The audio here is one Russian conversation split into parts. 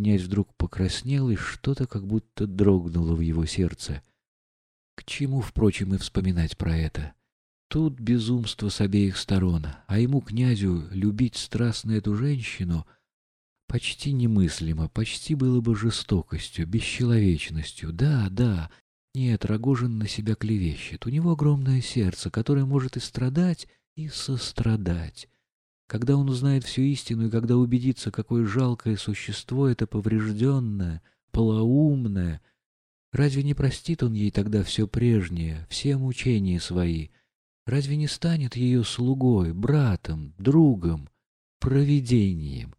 Князь вдруг покраснел, и что-то как будто дрогнуло в его сердце. К чему, впрочем, и вспоминать про это? Тут безумство с обеих сторон, а ему, князю, любить страстно эту женщину почти немыслимо, почти было бы жестокостью, бесчеловечностью. Да, да, нет, Рогожин на себя клевещет. У него огромное сердце, которое может и страдать, и сострадать. Когда он узнает всю истину и когда убедится, какое жалкое существо это поврежденное, полоумное, разве не простит он ей тогда все прежнее, все мучения свои? Разве не станет ее слугой, братом, другом, провидением?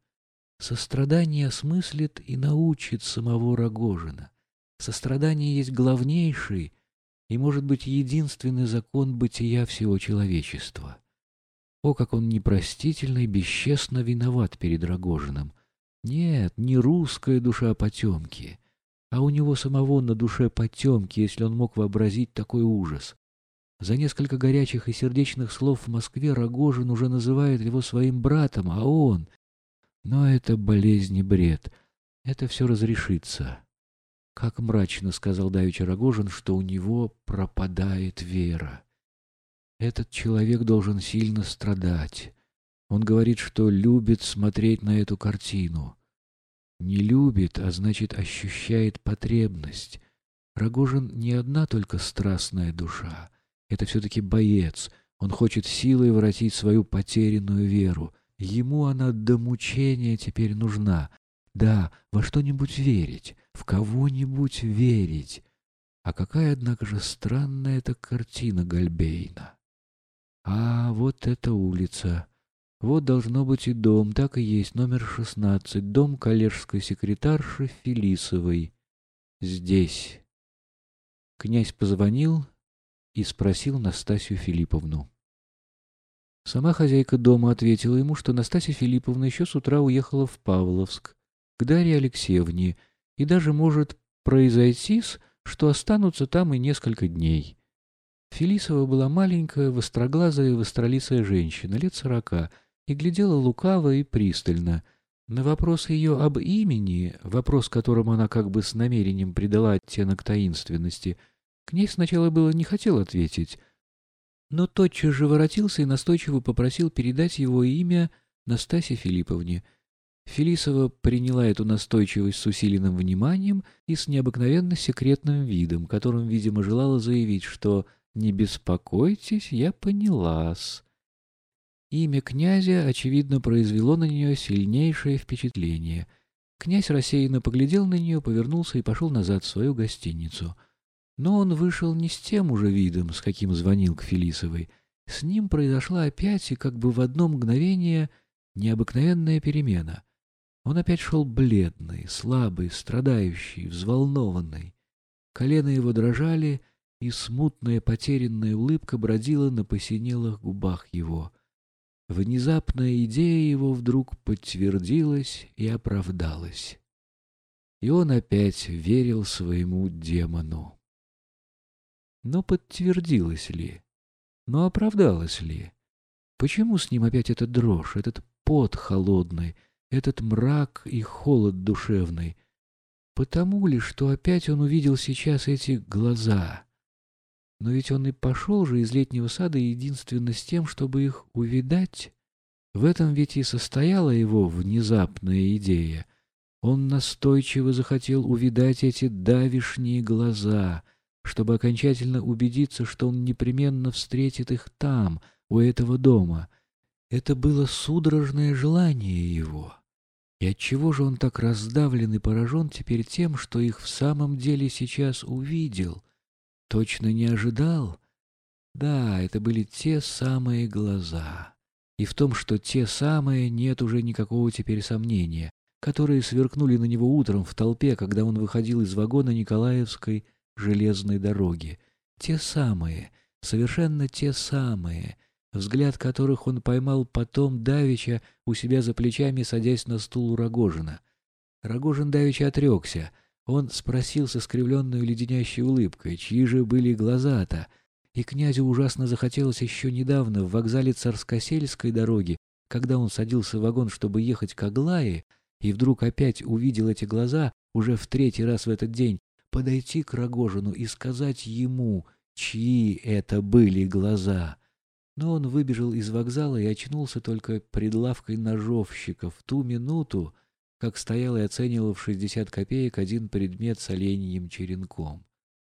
Сострадание осмыслит и научит самого Рогожина. Сострадание есть главнейший и, может быть, единственный закон бытия всего человечества. О, как он непростительно и бесчестно виноват перед Рогожиным! Нет, не русская душа потемки, а у него самого на душе потемки, если он мог вообразить такой ужас. За несколько горячих и сердечных слов в Москве Рогожин уже называет его своим братом, а он... Но это болезнь и бред. Это все разрешится. Как мрачно сказал Давича Рогожин, что у него пропадает вера. Этот человек должен сильно страдать. Он говорит, что любит смотреть на эту картину. Не любит, а значит ощущает потребность. Рогожин не одна только страстная душа. Это все-таки боец. Он хочет силой воротить свою потерянную веру. Ему она до мучения теперь нужна. Да, во что-нибудь верить, в кого-нибудь верить. А какая, однако же, странная эта картина Гальбейна. А, вот эта улица. Вот должно быть и дом, так и есть, номер шестнадцать, дом коллежской секретарши Филисовой. Здесь. Князь позвонил и спросил Настасью Филипповну. Сама хозяйка дома ответила ему, что Настасья Филипповна еще с утра уехала в Павловск, к Дарье Алексеевне, и даже может произойти, что останутся там и несколько дней. Фелисова была маленькая, востроглазая и востролицая женщина, лет сорока, и глядела лукаво и пристально. На вопрос ее об имени, вопрос которому она как бы с намерением придала оттенок таинственности, князь сначала было не хотел ответить, но тотчас же воротился и настойчиво попросил передать его имя Настасье Филипповне — Фелисова приняла эту настойчивость с усиленным вниманием и с необыкновенно секретным видом, которым, видимо, желала заявить, что «не беспокойтесь, я поняла-с». Имя князя, очевидно, произвело на нее сильнейшее впечатление. Князь рассеянно поглядел на нее, повернулся и пошел назад в свою гостиницу. Но он вышел не с тем уже видом, с каким звонил к Фелисовой. С ним произошла опять и как бы в одно мгновение необыкновенная перемена — он опять шел бледный, слабый, страдающий, взволнованный. Колено его дрожали, и смутная потерянная улыбка бродила на посинелых губах его. Внезапная идея его вдруг подтвердилась и оправдалась. И он опять верил своему демону. Но подтвердилась ли? Но оправдалась ли? Почему с ним опять эта дрожь, этот пот холодный, этот мрак и холод душевный, потому ли, что опять он увидел сейчас эти глаза. Но ведь он и пошел же из летнего сада единственно с тем, чтобы их увидать. В этом ведь и состояла его внезапная идея. Он настойчиво захотел увидать эти давишние глаза, чтобы окончательно убедиться, что он непременно встретит их там, у этого дома. Это было судорожное желание его. И отчего же он так раздавлен и поражен теперь тем, что их в самом деле сейчас увидел? Точно не ожидал? Да, это были те самые глаза. И в том, что те самые, нет уже никакого теперь сомнения, которые сверкнули на него утром в толпе, когда он выходил из вагона Николаевской железной дороги. Те самые, совершенно те самые — взгляд которых он поймал потом Давича у себя за плечами, садясь на стул у Рогожина. Рогожин Давича отрекся. Он спросил со скривленной леденящей улыбкой, чьи же были глаза-то, и князю ужасно захотелось еще недавно в вокзале Царскосельской дороги, когда он садился в вагон, чтобы ехать к Аглае, и вдруг опять увидел эти глаза, уже в третий раз в этот день, подойти к Рогожину и сказать ему, чьи это были глаза. Но он выбежал из вокзала и очнулся только пред лавкой ножовщика в ту минуту, как стоял и оценивал в шестьдесят копеек один предмет с оленьим черенком.